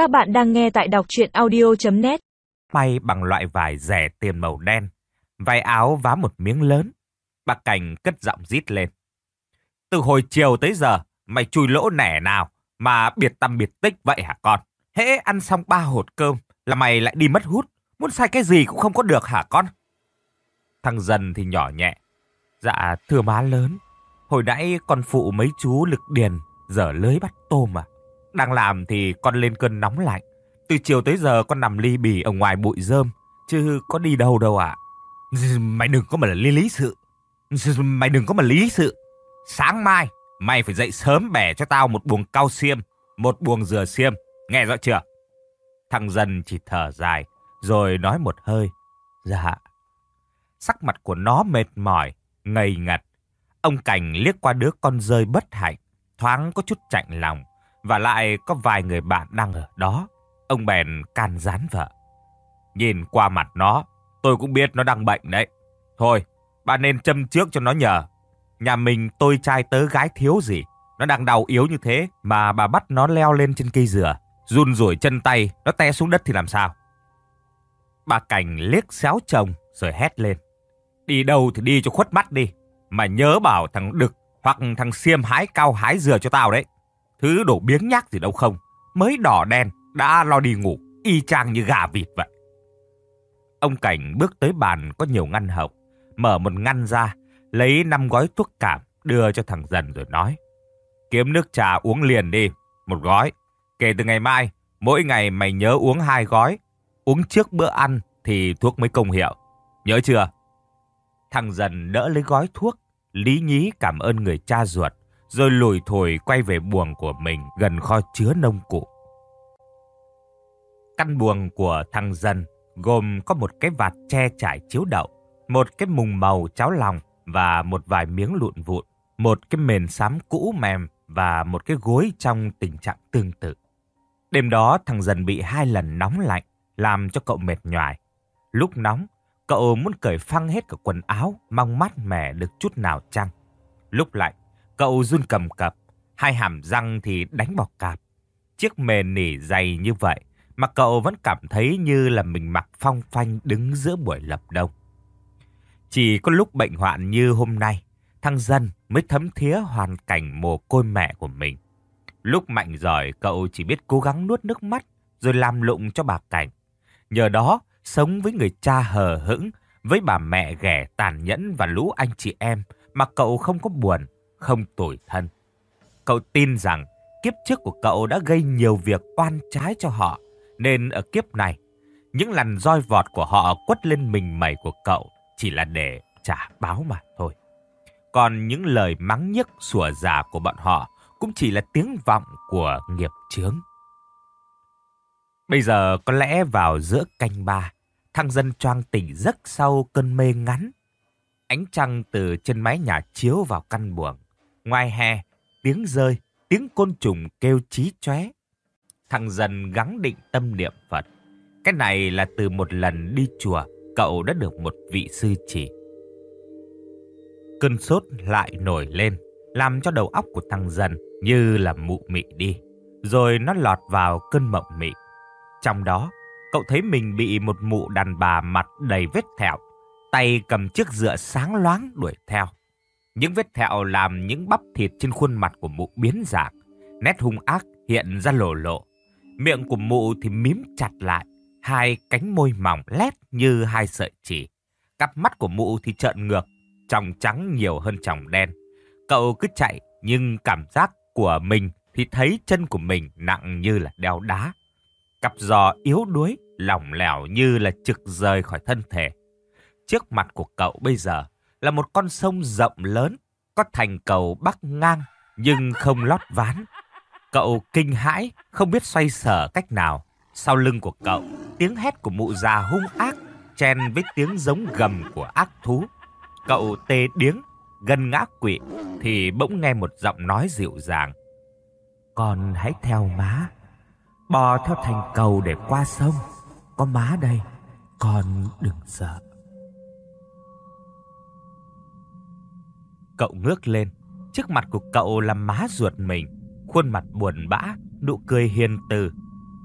Các bạn đang nghe tại đọc chuyện audio.net May bằng loại vải rẻ tiền màu đen, váy áo vá một miếng lớn. Bà Cảnh cất giọng rít lên. Từ hồi chiều tới giờ, mày chui lỗ nẻ nào mà biệt tâm biệt tích vậy hả con? Hễ ăn xong ba hột cơm là mày lại đi mất hút. Muốn sai cái gì cũng không có được hả con? Thằng dần thì nhỏ nhẹ. Dạ thưa má lớn, hồi nãy con phụ mấy chú lực điền dở lưới bắt tôm à. Đang làm thì con lên cơn nóng lạnh. Từ chiều tới giờ con nằm ly bì ở ngoài bụi rơm, chứ có đi đâu đâu ạ. Mày đừng có mà lý lý sự. Mày đừng có mà lý sự. Sáng mai, mày phải dậy sớm bẻ cho tao một buồng cao xiêm, một buồng dừa xiêm. Nghe rõ chưa? Thằng dần chỉ thở dài, rồi nói một hơi. Dạ. Sắc mặt của nó mệt mỏi, ngây ngật. Ông Cảnh liếc qua đứa con rơi bất hạnh, thoáng có chút chạnh lòng. Và lại có vài người bạn đang ở đó. Ông bèn can gián vợ. Nhìn qua mặt nó, tôi cũng biết nó đang bệnh đấy. Thôi, bà nên châm trước cho nó nhờ. Nhà mình tôi trai tớ gái thiếu gì. Nó đang đau yếu như thế mà bà bắt nó leo lên trên cây dừa. Run rủi chân tay, nó té xuống đất thì làm sao? Bà Cảnh liếc xéo chồng rồi hét lên. Đi đâu thì đi cho khuất mắt đi. Mà nhớ bảo thằng Đực hoặc thằng Xiêm hái cao hái dừa cho tao đấy. Thứ đổ biếng nhác gì đâu không. Mới đỏ đen, đã lo đi ngủ, y chang như gà vịt vậy. Ông Cảnh bước tới bàn có nhiều ngăn hậu, mở một ngăn ra, lấy năm gói thuốc cảm, đưa cho thằng dần rồi nói. Kiếm nước trà uống liền đi, một gói. Kể từ ngày mai, mỗi ngày mày nhớ uống hai gói. Uống trước bữa ăn thì thuốc mới công hiệu. Nhớ chưa? Thằng dần đỡ lấy gói thuốc, lý nhí cảm ơn người cha ruột rồi lùi thổi quay về buồng của mình gần kho chứa nông cụ. Căn buồng của thằng dân gồm có một cái vạt che trải chiếu đậu, một cái mùng màu cháo lòng và một vài miếng lụn vụn, một cái mền xám cũ mềm và một cái gối trong tình trạng tương tự. Đêm đó thằng dần bị hai lần nóng lạnh, làm cho cậu mệt nhoài. Lúc nóng, cậu muốn cởi phăng hết cả quần áo, mong mát mẻ được chút nào chăng. Lúc lạnh, Cậu run cầm cập, hai hàm răng thì đánh bọc cạp. Chiếc mền nỉ dày như vậy mà cậu vẫn cảm thấy như là mình mặc phong phanh đứng giữa buổi lập đông. Chỉ có lúc bệnh hoạn như hôm nay, thằng dân mới thấm thía hoàn cảnh mồ côi mẹ của mình. Lúc mạnh giỏi, cậu chỉ biết cố gắng nuốt nước mắt rồi làm lụng cho bà Cảnh. Nhờ đó, sống với người cha hờ hững, với bà mẹ ghẻ tàn nhẫn và lũ anh chị em mà cậu không có buồn, không tủi thân. Cậu tin rằng kiếp trước của cậu đã gây nhiều việc oan trái cho họ, nên ở kiếp này, những lần roi vọt của họ quất lên mình mày của cậu chỉ là để trả báo mà thôi. Còn những lời mắng nhức sủa giả của bọn họ cũng chỉ là tiếng vọng của nghiệp chướng. Bây giờ có lẽ vào giữa canh ba, thằng dân choang tỉnh giấc sau cơn mê ngắn. Ánh trăng từ trên mái nhà chiếu vào căn buồng. Ngoài hè, tiếng rơi, tiếng côn trùng kêu chí chóe. Thằng dần gắng định tâm niệm Phật. Cái này là từ một lần đi chùa, cậu đã được một vị sư chỉ. Cơn sốt lại nổi lên, làm cho đầu óc của thằng dần như là mụ mị đi. Rồi nó lọt vào cơn mộng mị. Trong đó, cậu thấy mình bị một mụ đàn bà mặt đầy vết thẹo, tay cầm chiếc dựa sáng loáng đuổi theo. Những vết thẹo làm những bắp thịt trên khuôn mặt của mụ biến dạng, nét hung ác hiện ra lộ lộ. Miệng của mụ thì mím chặt lại, hai cánh môi mỏng lét như hai sợi chỉ. Cặp mắt của mụ thì trợn ngược, tròng trắng nhiều hơn tròng đen. Cậu cứ chạy nhưng cảm giác của mình thì thấy chân của mình nặng như là đeo đá. Cặp giò yếu đuối, lỏng lẻo như là trực rời khỏi thân thể. Trước mặt của cậu bây giờ là một con sông rộng lớn, có thành cầu bắc ngang nhưng không lót ván. Cậu kinh hãi, không biết xoay sở cách nào. Sau lưng của cậu, tiếng hét của mụ già hung ác, chen với tiếng giống gầm của ác thú. Cậu tê điếng, gần ngã quỵ, thì bỗng nghe một giọng nói dịu dàng. Con hãy theo má, bò theo thành cầu để qua sông. Có má đây, con đừng sợ. Cậu ngước lên, trước mặt của cậu là má ruột mình, khuôn mặt buồn bã, nụ cười hiền từ.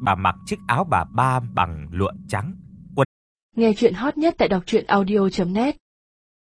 bà mặc chiếc áo bà ba bằng lụa trắng. Nghe chuyện hot nhất tại đọc truyện audio.net